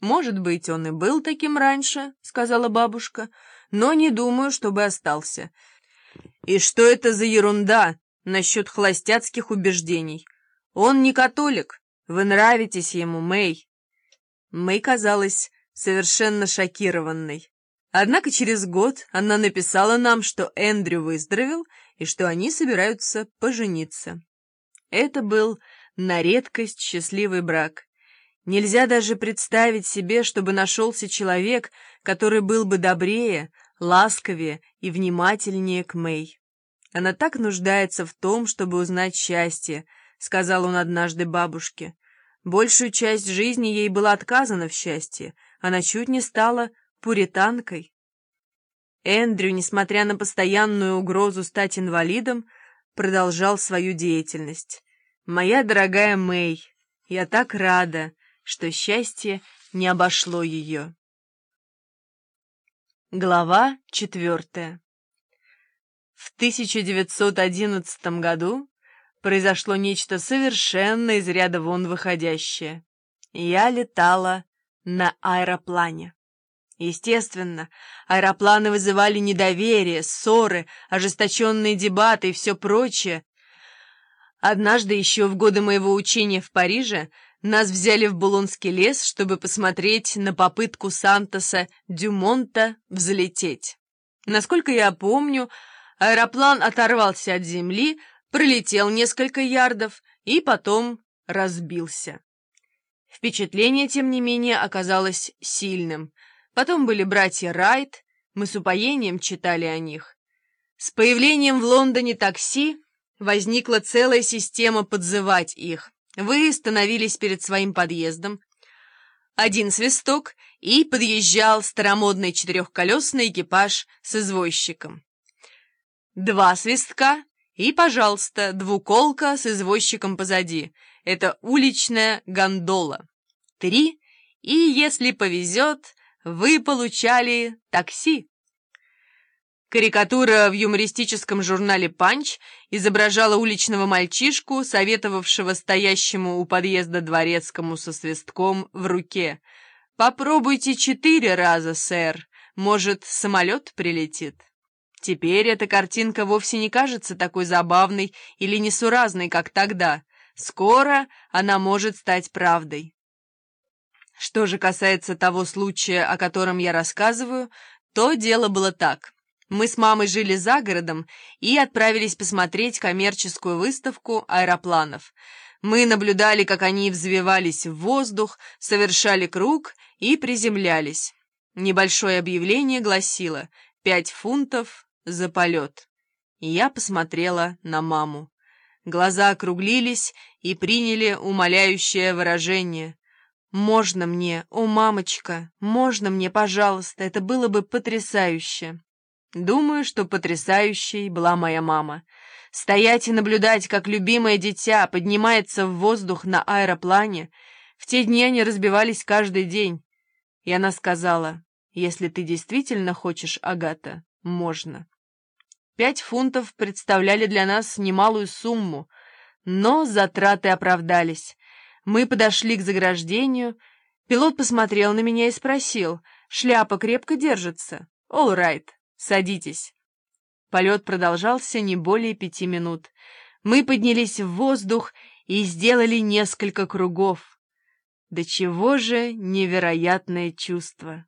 «Может быть, он и был таким раньше», — сказала бабушка, «но не думаю, чтобы остался». «И что это за ерунда насчет холостяцких убеждений? Он не католик. Вы нравитесь ему, Мэй». Мэй казалась совершенно шокированной. Однако через год она написала нам, что Эндрю выздоровел и что они собираются пожениться. Это был на редкость счастливый брак. Нельзя даже представить себе, чтобы нашелся человек, который был бы добрее, ласковее и внимательнее к Мэй. Она так нуждается в том, чтобы узнать счастье, — сказал он однажды бабушке. Большую часть жизни ей было отказано в счастье. Она чуть не стала пуританкой. Эндрю, несмотря на постоянную угрозу стать инвалидом, продолжал свою деятельность. «Моя дорогая Мэй, я так рада, что счастье не обошло ее. Глава четвертая В 1911 году произошло нечто совершенно из ряда вон выходящее. Я летала на аэроплане. Естественно, аэропланы вызывали недоверие, ссоры, ожесточенные дебаты и все прочее. Однажды еще в годы моего учения в Париже нас взяли в Булонский лес, чтобы посмотреть на попытку Сантоса Дюмонта взлететь. Насколько я помню, аэроплан оторвался от земли, пролетел несколько ярдов и потом разбился. Впечатление, тем не менее, оказалось сильным. Потом были братья Райт, мы с упоением читали о них. С появлением в Лондоне такси возникла целая система подзывать их. Вы становились перед своим подъездом. Один свисток, и подъезжал старомодный четырехколесный экипаж с извозчиком. Два свистка, и, пожалуйста, двуколка с извозчиком позади. Это уличная гондола. Три, и, если повезет, вы получали такси. Карикатура в юмористическом журнале «Панч» изображала уличного мальчишку, советовавшего стоящему у подъезда дворецкому со свистком в руке. «Попробуйте четыре раза, сэр. Может, самолет прилетит?» Теперь эта картинка вовсе не кажется такой забавной или несуразной, как тогда. Скоро она может стать правдой. Что же касается того случая, о котором я рассказываю, то дело было так. Мы с мамой жили за городом и отправились посмотреть коммерческую выставку аэропланов. Мы наблюдали, как они взвивались в воздух, совершали круг и приземлялись. Небольшое объявление гласило «Пять фунтов за полет». Я посмотрела на маму. Глаза округлились и приняли умоляющее выражение. «Можно мне, о, мамочка, можно мне, пожалуйста, это было бы потрясающе». Думаю, что потрясающей была моя мама. Стоять и наблюдать, как любимое дитя поднимается в воздух на аэроплане. В те дни они разбивались каждый день. И она сказала, если ты действительно хочешь, Агата, можно. Пять фунтов представляли для нас немалую сумму, но затраты оправдались. Мы подошли к заграждению. Пилот посмотрел на меня и спросил, шляпа крепко держится? «All right». «Садитесь». Полет продолжался не более пяти минут. Мы поднялись в воздух и сделали несколько кругов. До чего же невероятное чувство!